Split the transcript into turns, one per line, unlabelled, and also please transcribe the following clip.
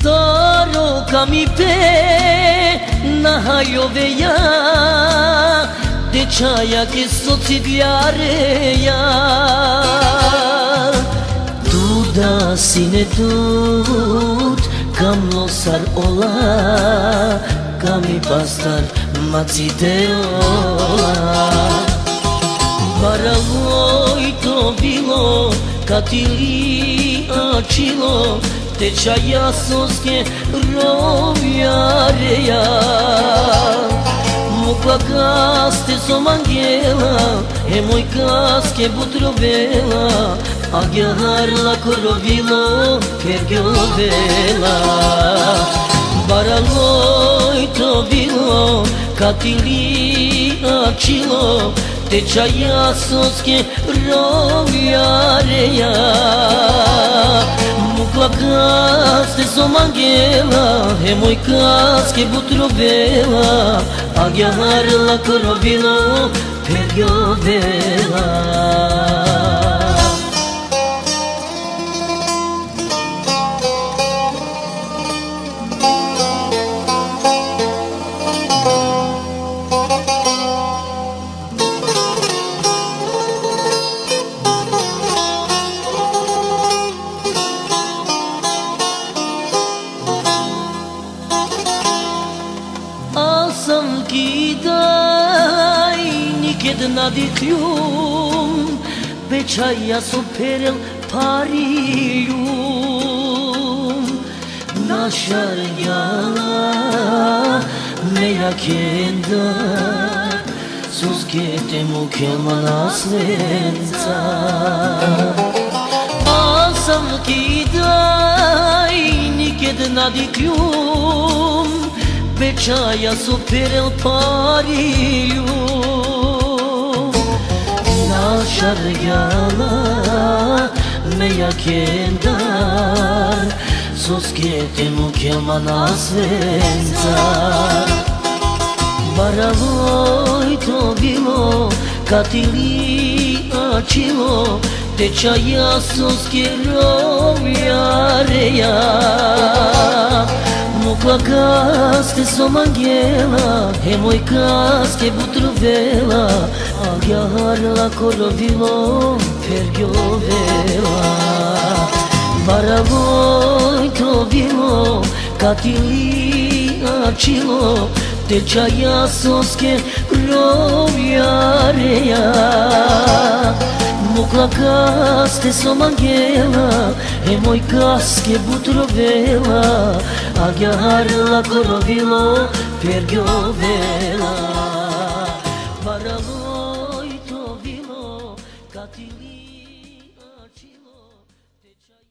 Дорога ми пе на хайовея Дечая ке соци длярея Дуда сине дуд кам лосар ола Ками пастар маци деола Баралой то било катили ачило te سوز که رو یاریا Mukla kaste so E moj kaske butro bela A gharla korovilo Ker gelovela to bilo Katili akilo Te čaja soske rovjareja Plakaste so mangela E moj kaske butrovela A gjaharla korovilo perjovela sam niked nadikljum Beçaya soperel parilum Našar jala merak endar Suskete mu kelmana svenca. Asam kidaj niked nadikljum Beçaya superel pariu Na šarjala me jakendar Soskete mu kelmana svenca Baravoj to bilo kad ti li açilo Tečaja soske rovjareja Mukla kaste som angela E moj kaske butrovela chiar la corovilo per gioveva Bara voi trovilo a cilo Te ceaia soske roviarea Mukla kaste somangela E moj kaske butrovela. Agja harla korovilo per giovela 到地里。